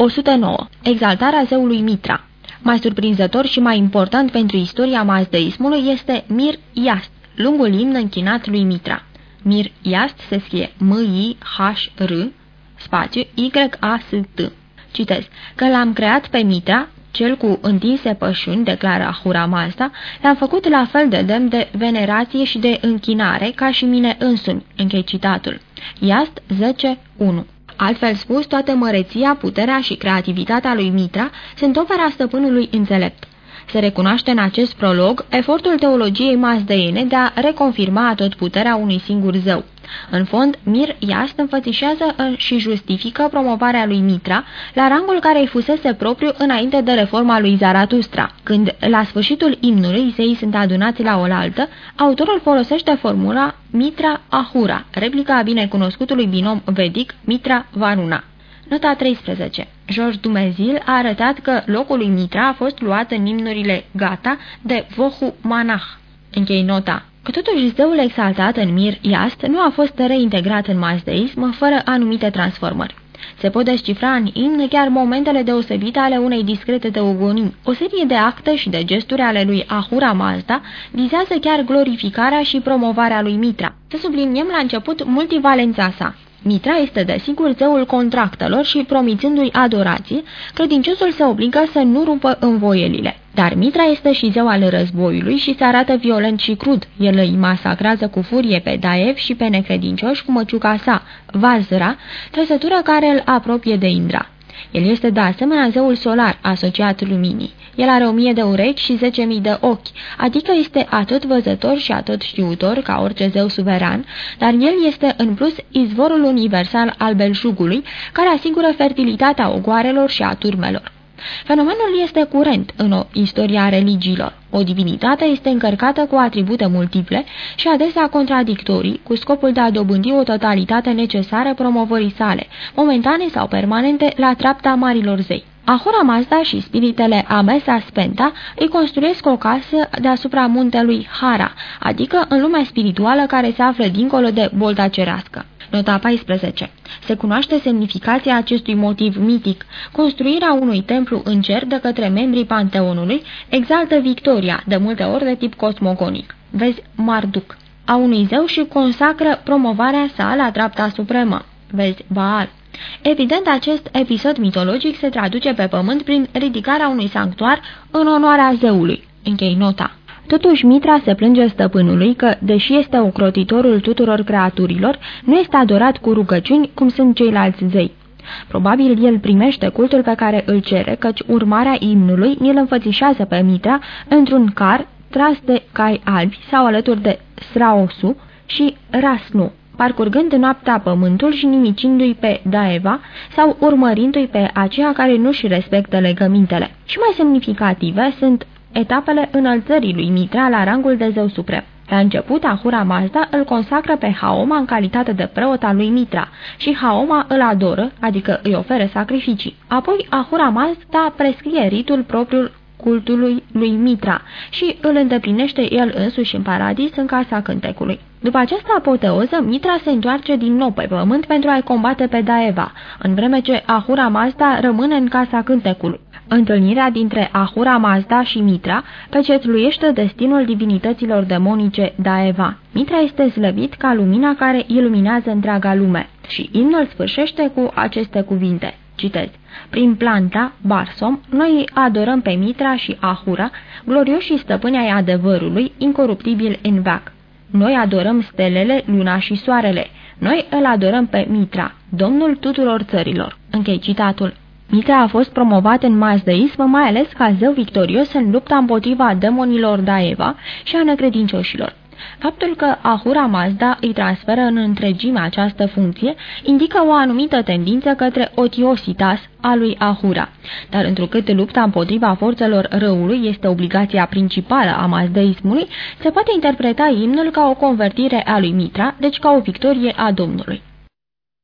109. Exaltarea zeului Mitra Mai surprinzător și mai important pentru istoria mazdeismului este Mir Iast, lungul imn închinat lui Mitra. Mir Iast se scrie M-I-H-R, spațiu Y-A-S-T. Citez, că l-am creat pe Mitra, cel cu întinse pășuni, declară Ahura Mazda, l-am făcut la fel de demn de venerație și de închinare ca și mine însumi, închei citatul. Iast 10.1 Altfel spus, toată măreția, puterea și creativitatea lui Mitra sunt opera stăpânului înțelept. Se recunoaște în acest prolog efortul teologiei mazdeene de a reconfirma tot puterea unui singur zeu. În fond, Mir Iast înfățișează și justifică promovarea lui Mitra la rangul care îi fusese propriu înainte de reforma lui Zaratustra. Când, la sfârșitul imnului, zeii sunt adunați la oaltă, autorul folosește formula Mitra Ahura, replica a binecunoscutului binom vedic Mitra Varuna. Nota 13. George Dumezil a arătat că locul lui Mitra a fost luat în imnurile Gata de Vohu Manah. Închei nota. Că totuși zeul exaltat în Mir Iast nu a fost reintegrat în mazdeism fără anumite transformări. Se pot descifra în imn chiar momentele deosebite ale unei discrete teogonii. O serie de acte și de gesturi ale lui Ahura Mazda vizează chiar glorificarea și promovarea lui Mitra. Să subliniem la început multivalența sa. Mitra este desigur zeul contractelor și promițându-i adorație, credinciosul se obligă să nu rupă învoielile. Dar Mitra este și zeu al războiului și se arată violent și crud. El îi masacrează cu furie pe Daev și pe necredincioși cu măciuca sa, Vazra, trăsătură care îl apropie de Indra. El este de asemenea zeul solar, asociat luminii. El are o mie de urechi și zece mii de ochi, adică este atât văzător și atât știutor ca orice zeu suveran, dar el este în plus izvorul universal al belșugului, care asigură fertilitatea ogoarelor și a turmelor. Fenomenul este curent în o istoria religiilor. O divinitate este încărcată cu atribute multiple și adesea contradictorii, cu scopul de a dobândi o totalitate necesară promovării sale, momentane sau permanente, la treapta marilor zei. Ahura Mazda și spiritele Amesa Spenta îi construiesc o casă deasupra muntelui Hara, adică în lumea spirituală care se află dincolo de bolta cerească. Nota 14. Se cunoaște semnificația acestui motiv mitic. Construirea unui templu în cer de către membrii Panteonului exaltă victoria, de multe ori de tip cosmogonic. Vezi Marduk. A unui zeu și consacră promovarea sa la treapta supremă. Vezi Baal. Evident, acest episod mitologic se traduce pe pământ prin ridicarea unui sanctuar în onoarea zeului. Închei nota. Totuși, Mitra se plânge stăpânului că, deși este ocrotitorul tuturor creaturilor, nu este adorat cu rugăciuni cum sunt ceilalți zei. Probabil el primește cultul pe care îl cere, căci urmarea imnului îl înfățișează pe Mitra într-un car tras de cai albi sau alături de Sraosu și Rasnu, parcurgând noaptea pământul și nimicindu-i pe Daeva sau urmărindu-i pe aceia care nu-și respectă legămintele. Și mai semnificative sunt etapele înălțării lui Mitra la rangul de zeu suprem. La început, Ahura Mazda îl consacră pe Haoma în calitate de preot al lui Mitra și Haoma îl adoră, adică îi oferă sacrificii. Apoi, Ahura Mazda prescrie ritul propriul cultului lui Mitra și îl îndeplinește el însuși în paradis în casa cântecului. După această apoteoză, Mitra se întoarce din nou pe pământ pentru a-i combate pe Daeva, în vreme ce Ahura Mazda rămâne în casa cântecului. Întâlnirea dintre Ahura Mazda și Mitra pecetluiește destinul divinităților demonice Daeva. Mitra este slăbit ca lumina care iluminează întreaga lume și imnul sfârșește cu aceste cuvinte. Citez. Prin planta, Barsom, noi adorăm pe Mitra și Ahura, glorioși stăpâni ai adevărului, incoruptibil în vac. Noi adorăm stelele, luna și soarele. Noi îl adorăm pe Mitra, domnul tuturor țărilor. Închei citatul. Mitra a fost promovat în mazdeism mai ales ca zeu victorios în lupta împotriva demonilor Daeva și a necredincioșilor. Faptul că Ahura Mazda îi transferă în întregime această funcție indică o anumită tendință către otiositas a lui Ahura. Dar întrucât lupta împotriva forțelor răului este obligația principală a mazdeismului, se poate interpreta imnul ca o convertire a lui Mitra, deci ca o victorie a Domnului.